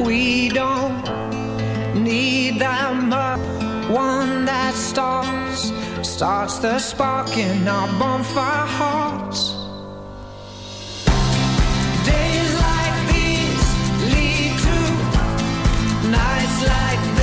We don't need that much. One that starts, starts the spark in our bonfire hearts. Days like these lead to nights like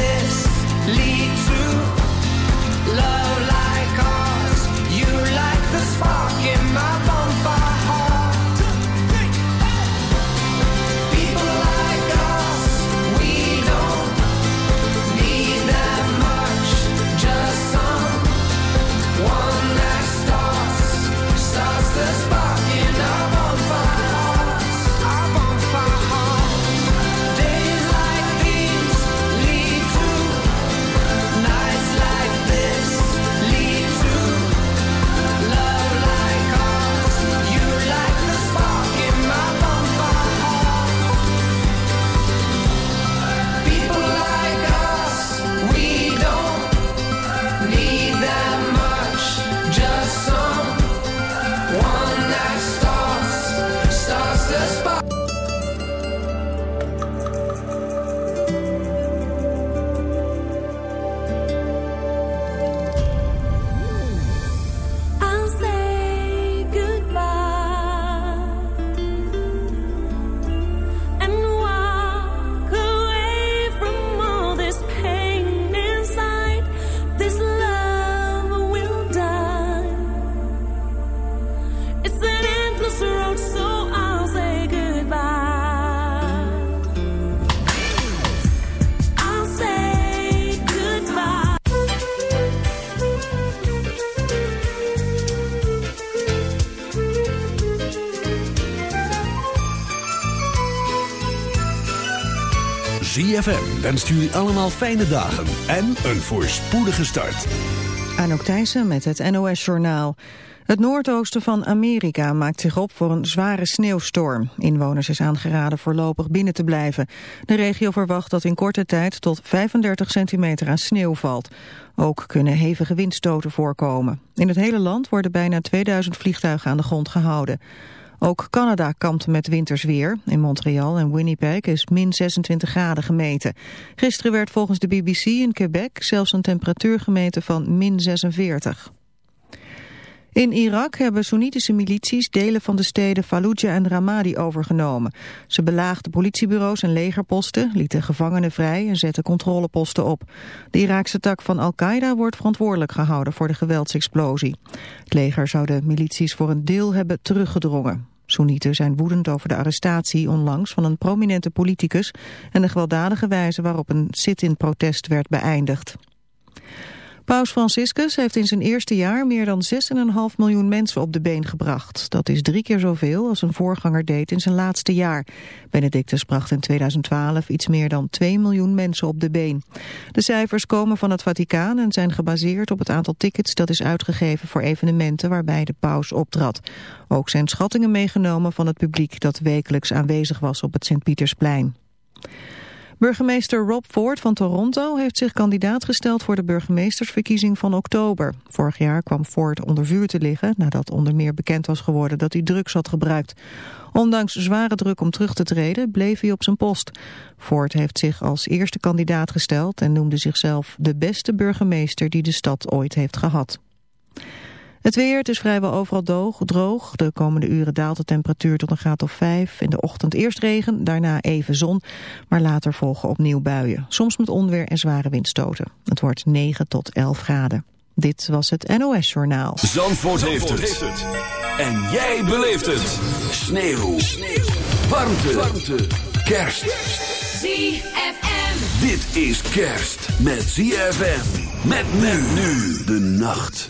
ZFM wenst jullie allemaal fijne dagen en een voorspoedige start. Anouk Thijssen met het NOS-journaal. Het noordoosten van Amerika maakt zich op voor een zware sneeuwstorm. Inwoners is aangeraden voorlopig binnen te blijven. De regio verwacht dat in korte tijd tot 35 centimeter aan sneeuw valt. Ook kunnen hevige windstoten voorkomen. In het hele land worden bijna 2000 vliegtuigen aan de grond gehouden. Ook Canada kampt met wintersweer. In Montreal en Winnipeg is min 26 graden gemeten. Gisteren werd volgens de BBC in Quebec zelfs een temperatuur gemeten van min 46. In Irak hebben Soenitische milities delen van de steden Fallujah en Ramadi overgenomen. Ze belaagden politiebureaus en legerposten, lieten gevangenen vrij en zetten controleposten op. De Iraakse tak van Al-Qaeda wordt verantwoordelijk gehouden voor de geweldsexplosie. Het leger zou de milities voor een deel hebben teruggedrongen. Soenieten zijn woedend over de arrestatie onlangs van een prominente politicus en de gewelddadige wijze waarop een sit-in protest werd beëindigd. Paus Franciscus heeft in zijn eerste jaar meer dan 6,5 miljoen mensen op de been gebracht. Dat is drie keer zoveel als een voorganger deed in zijn laatste jaar. Benedictus bracht in 2012 iets meer dan 2 miljoen mensen op de been. De cijfers komen van het Vaticaan en zijn gebaseerd op het aantal tickets dat is uitgegeven voor evenementen waarbij de paus optrad. Ook zijn schattingen meegenomen van het publiek dat wekelijks aanwezig was op het Sint-Pietersplein. Burgemeester Rob Ford van Toronto heeft zich kandidaat gesteld voor de burgemeestersverkiezing van oktober. Vorig jaar kwam Ford onder vuur te liggen nadat onder meer bekend was geworden dat hij drugs had gebruikt. Ondanks zware druk om terug te treden bleef hij op zijn post. Ford heeft zich als eerste kandidaat gesteld en noemde zichzelf de beste burgemeester die de stad ooit heeft gehad. Het weer, het is vrijwel overal droog, droog. De komende uren daalt de temperatuur tot een graad of 5. In de ochtend eerst regen, daarna even zon. Maar later volgen opnieuw buien. Soms met onweer en zware windstoten. Het wordt 9 tot 11 graden. Dit was het NOS Journaal. Zandvoort, heeft, het. En jij beleeft het. Sneeuw. Sneeuw. Warmte. Warmte. Kerst. ZFM. Dit is kerst met ZFM. Met men nu de nacht.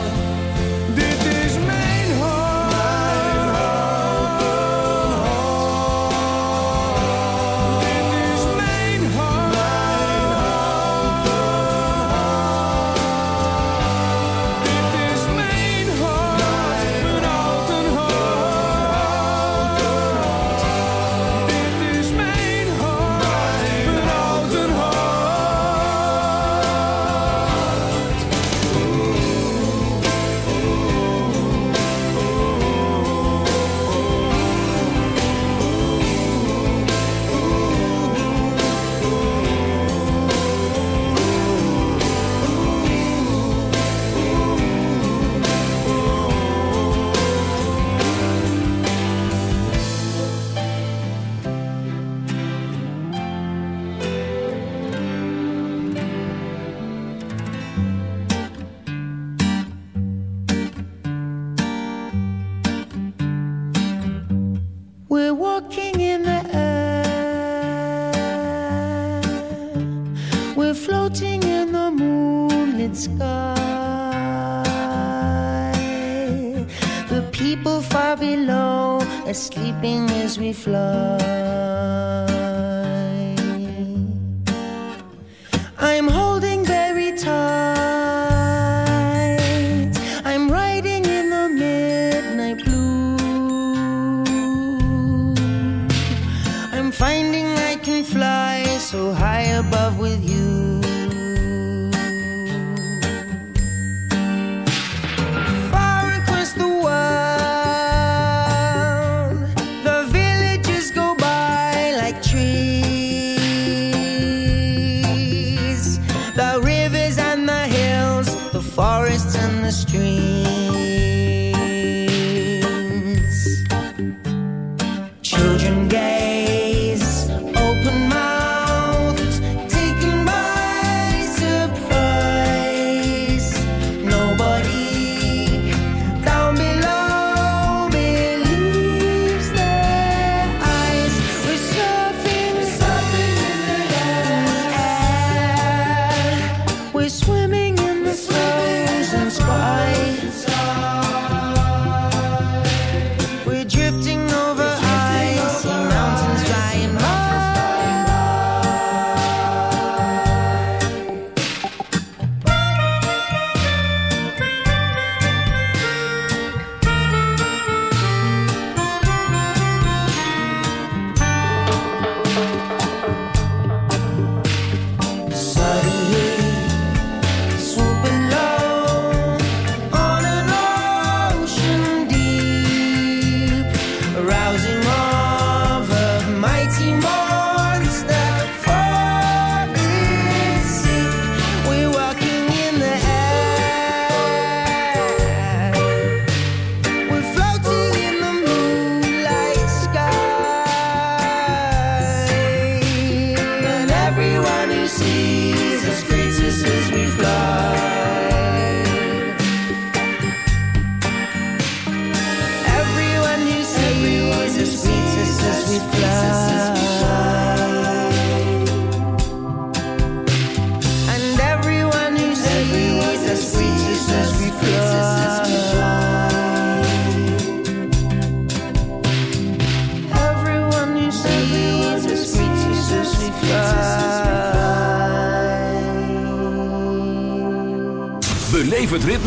Sleeping as we fly.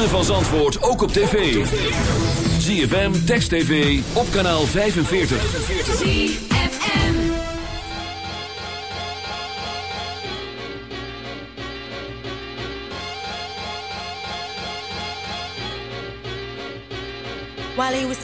van Zandvoort ook op tv. ZFM, Text TV, op kanaal 45. ZFM While he was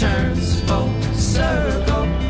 turns full circle.